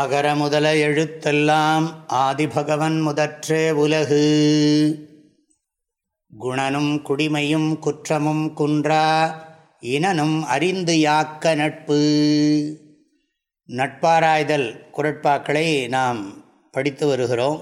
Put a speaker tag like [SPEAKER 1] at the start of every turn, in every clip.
[SPEAKER 1] அகர முதல எழுத்தெல்லாம் ஆதிபகவன் முதற்றே உலகு குணனும் குடிமையும் குற்றமும் குன்றா இனனும் அறிந்து யாக்க நட்பு நட்பாராய்தல் குரட்பாக்களை நாம் படித்து வருகிறோம்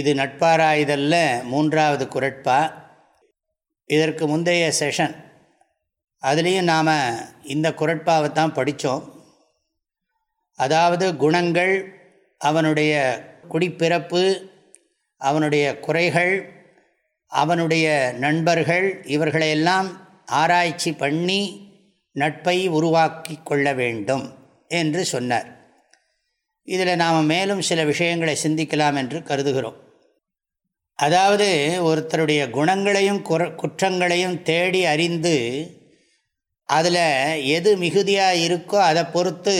[SPEAKER 1] இது நட்பாராய்தலில் மூன்றாவது குரட்பா இதற்கு முந்தைய செஷன் அதுலேயும் நாம் இந்த குரட்பாவை தான் படித்தோம் அதாவது குணங்கள் அவனுடைய குடிப்பிறப்பு அவனுடைய குறைகள் அவனுடைய நண்பர்கள் இவர்களையெல்லாம் ஆராய்ச்சி பண்ணி நட்பை உருவாக்கி கொள்ள வேண்டும் என்று சொன்னார் இதில் நாம் மேலும் சில விஷயங்களை சிந்திக்கலாம் என்று கருதுகிறோம் அதாவது ஒருத்தருடைய குணங்களையும் குற்றங்களையும் தேடி அறிந்து அதில் எது மிகுதியாக இருக்கோ அதை பொறுத்து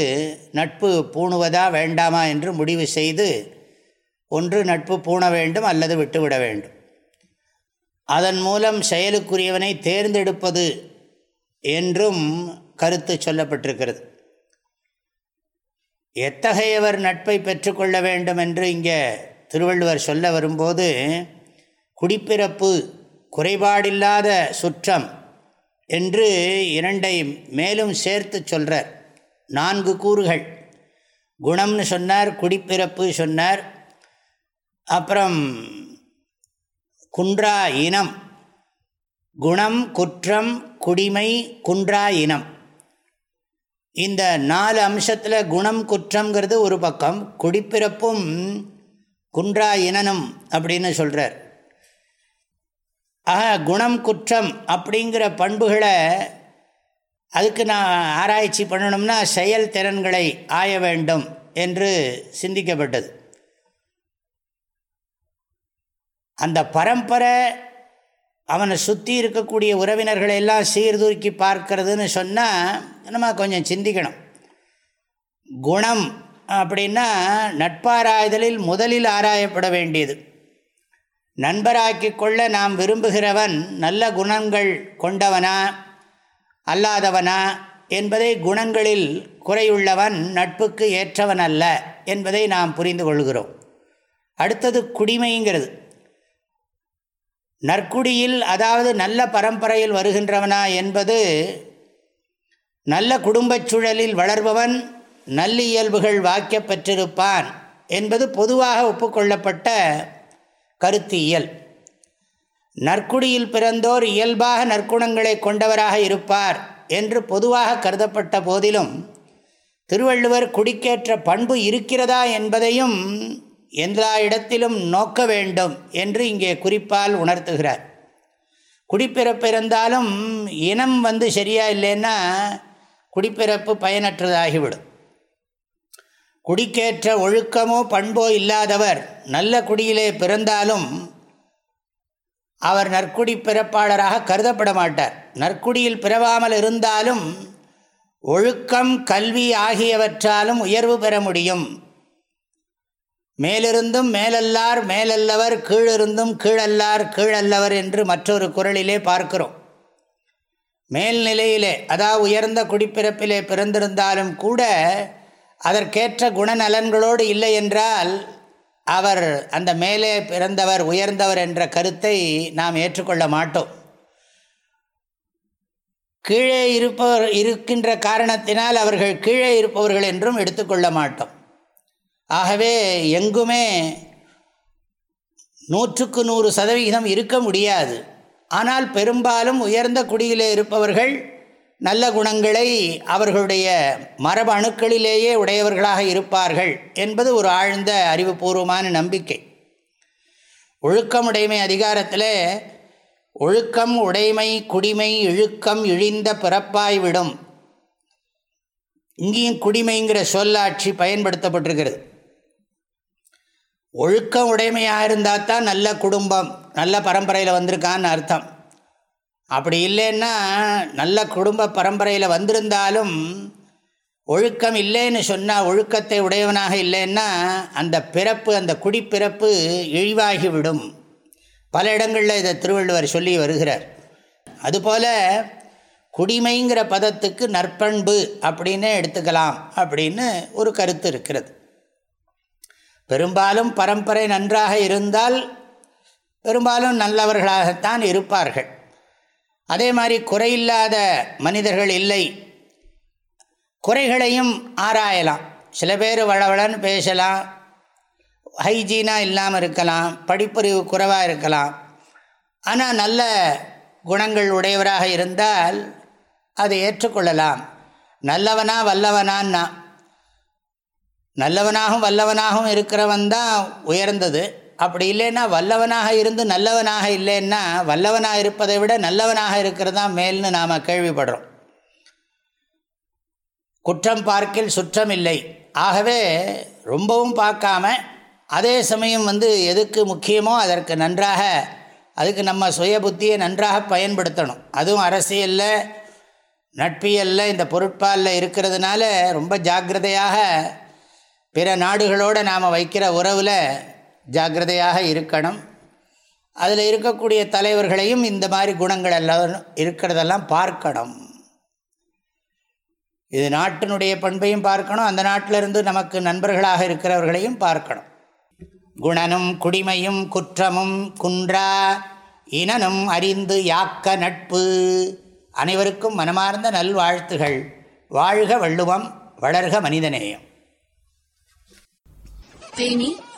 [SPEAKER 1] நட்பு பூணுவதா வேண்டாமா என்று முடிவு செய்து ஒன்று நட்பு பூண வேண்டும் அல்லது விட்டுவிட வேண்டும் அதன் மூலம் செயலுக்குரியவனை தேர்ந்தெடுப்பது என்றும் கருத்து சொல்லப்பட்டிருக்கிறது எத்தகையவர் நட்பை பெற்றுக்கொள்ள வேண்டும் என்று இங்கே திருவள்ளுவர் சொல்ல வரும்போது குடிப்பிறப்பு குறைபாடில்லாத சுற்றம் என்று இரண்டை மேலும் சேர்த்து சொல்கிறார் நான்கு கூறுகள் குணம்னு சொன்னார் குடிப்பிறப்பு சொன்னார் அப்புறம் குன்றா இனம் குணம் குற்றம் குடிமை குன்றா இனம் இந்த நாலு அம்சத்தில் குணம் குற்றங்கிறது ஒரு பக்கம் குடிப்பிறப்பும் குன்றா இனனும் அப்படின்னு சொல்கிறார் ஆக குணம் குற்றம் அப்படிங்கிற பண்புகளை அதுக்கு நான் ஆராய்ச்சி பண்ணணும்னா செயல் திறன்களை ஆய வேண்டும் என்று சிந்திக்கப்பட்டது அந்த பரம்பரை அவனை சுற்றி இருக்கக்கூடிய உறவினர்களை எல்லாம் சீர்தூக்கி பார்க்கறதுன்னு சொன்னால் நம்ம கொஞ்சம் சிந்திக்கணும் குணம் அப்படின்னா நட்பாராய்தலில் முதலில் ஆராயப்பட வேண்டியது நண்பராக்கி கொள்ள நாம் விரும்புகிறவன் நல்ல குணங்கள் கொண்டவனா அல்லாதவனா என்பதை குணங்களில் குறையுள்ளவன் நட்புக்கு ஏற்றவன் அல்ல என்பதை நாம் புரிந்து கொள்கிறோம் அடுத்தது குடிமைங்கிறது நற்குடியில் அதாவது நல்ல பரம்பரையில் வருகின்றவனா என்பது நல்ல குடும்பச் சூழலில் வளர்பவன் நல்லியல்புகள் வாக்கப் பெற்றிருப்பான் என்பது பொதுவாக ஒப்புக்கொள்ளப்பட்ட கருத்தியல் நற்குடியில் பிறந்தோர் இயல்பாக நற்குணங்களை கொண்டவராக இருப்பார் என்று பொதுவாக கருதப்பட்ட போதிலும் திருவள்ளுவர் குடிக்கேற்ற பண்பு இருக்கிறதா என்பதையும் எல்லா இடத்திலும் நோக்க வேண்டும் என்று இங்கே குறிப்பால் உணர்த்துகிறார் குடிப்பிறப்பு இனம் வந்து சரியா இல்லைன்னா குடிப்பிறப்பு பயனற்றதாகிவிடும் குடிக்கேற்ற ஒழுக்கமோ பண்போ இல்லாதவர் நல்ல குடியிலே பிறந்தாலும் அவர் நற்குடி பிறப்பாளராக கருதப்பட மாட்டார் நற்குடியில் பிறவாமல் இருந்தாலும் ஒழுக்கம் கல்வி ஆகியவற்றாலும் உயர்வு பெற முடியும் மேலிருந்தும் மேலல்லார் மேலல்லவர் கீழிருந்தும் கீழல்லார் கீழல்லவர் என்று மற்றொரு குரலிலே பார்க்கிறோம் மேல்நிலையிலே அதாவது உயர்ந்த குடிப்பிறப்பிலே பிறந்திருந்தாலும் கூட அதற்கேற்ற குணநலன்களோடு இல்லை என்றால் அவர் அந்த மேலே பிறந்தவர் உயர்ந்தவர் என்ற கருத்தை நாம் ஏற்றுக்கொள்ள மாட்டோம் கீழே இருப்பவர் இருக்கின்ற காரணத்தினால் அவர்கள் கீழே இருப்பவர்கள் என்றும் எடுத்துக்கொள்ள மாட்டோம் ஆகவே எங்குமே நூற்றுக்கு நூறு சதவிகிதம் இருக்க முடியாது ஆனால் பெரும்பாலும் உயர்ந்த குடியிலே இருப்பவர்கள் நல்ல குணங்களை அவர்களுடைய மரபு அணுக்களிலேயே உடையவர்களாக இருப்பார்கள் என்பது ஒரு ஆழ்ந்த அறிவுபூர்வமான நம்பிக்கை ஒழுக்கம் உடைமை அதிகாரத்தில் ஒழுக்கம் உடைமை குடிமை இழுக்கம் இழிந்த பிறப்பாய் விடும் இங்கேயும் குடிமைங்கிற சொல்லாட்சி பயன்படுத்தப்பட்டிருக்கிறது ஒழுக்கம் உடைமையாக இருந்தால் தான் நல்ல குடும்பம் நல்ல பரம்பரையில் வந்திருக்கான்னு அர்த்தம் அப்படி இல்லைன்னா நல்ல குடும்ப பரம்பரையில் வந்திருந்தாலும் ஒழுக்கம் இல்லைன்னு சொன்னால் ஒழுக்கத்தை உடையவனாக இல்லைன்னா அந்த பிறப்பு அந்த குடிப்பிறப்பு இழிவாகிவிடும் பல இடங்களில் இதை திருவள்ளுவர் சொல்லி வருகிறார் அதுபோல் குடிமைங்கிற பதத்துக்கு நற்பண்பு அப்படின்னு எடுத்துக்கலாம் அப்படின்னு ஒரு கருத்து இருக்கிறது பெரும்பாலும் பரம்பரை நன்றாக இருந்தால் பெரும்பாலும் நல்லவர்களாகத்தான் இருப்பார்கள் அதே மாதிரி குறையில்லாத மனிதர்கள் இல்லை குறைகளையும் ஆராயலாம் சில பேர் வளவளன்னு பேசலாம் ஹைஜீனாக இல்லாமல் இருக்கலாம் படிப்பறிவு குறைவாக இருக்கலாம் ஆனால் நல்ல குணங்கள் உடையவராக இருந்தால் அதை ஏற்றுக்கொள்ளலாம் நல்லவனா வல்லவனான்னா நல்லவனாகவும் வல்லவனாகவும் இருக்கிறவன் தான் உயர்ந்தது அப்படி இல்லைன்னா வல்லவனாக இருந்து நல்லவனாக இல்லைன்னா வல்லவனாக இருப்பதை விட நல்லவனாக இருக்கிறது தான் மேல்னு நாம் கேள்விப்படுறோம் குற்றம் பார்க்கில் சுற்றம் இல்லை ஆகவே ரொம்பவும் பார்க்காம அதே சமயம் வந்து எதுக்கு முக்கியமோ அதற்கு நன்றாக அதுக்கு நம்ம சுய புத்தியை நன்றாக பயன்படுத்தணும் அதுவும் அரசியலில் நட்பியலில் இந்த பொருட்பாலில் இருக்கிறதுனால ரொம்ப ஜாக்கிரதையாக பிற நாடுகளோடு நாம் வைக்கிற உறவில் ஜாகிரதையாக இருக்கணும் அதில் இருக்கக்கூடிய தலைவர்களையும் இந்த மாதிரி குணங்கள் எல்லாம் இருக்கிறதெல்லாம் பார்க்கணும் இது நாட்டினுடைய பண்பையும் பார்க்கணும் அந்த நாட்டிலிருந்து நமக்கு நண்பர்களாக இருக்கிறவர்களையும் பார்க்கணும் குணனும் குடிமையும் குற்றமும் குன்றா இனனும் அறிந்து யாக்க நட்பு அனைவருக்கும் மனமார்ந்த நல்வாழ்த்துகள் வாழ்க வள்ளுவம் வளர்க மனிதநேயம்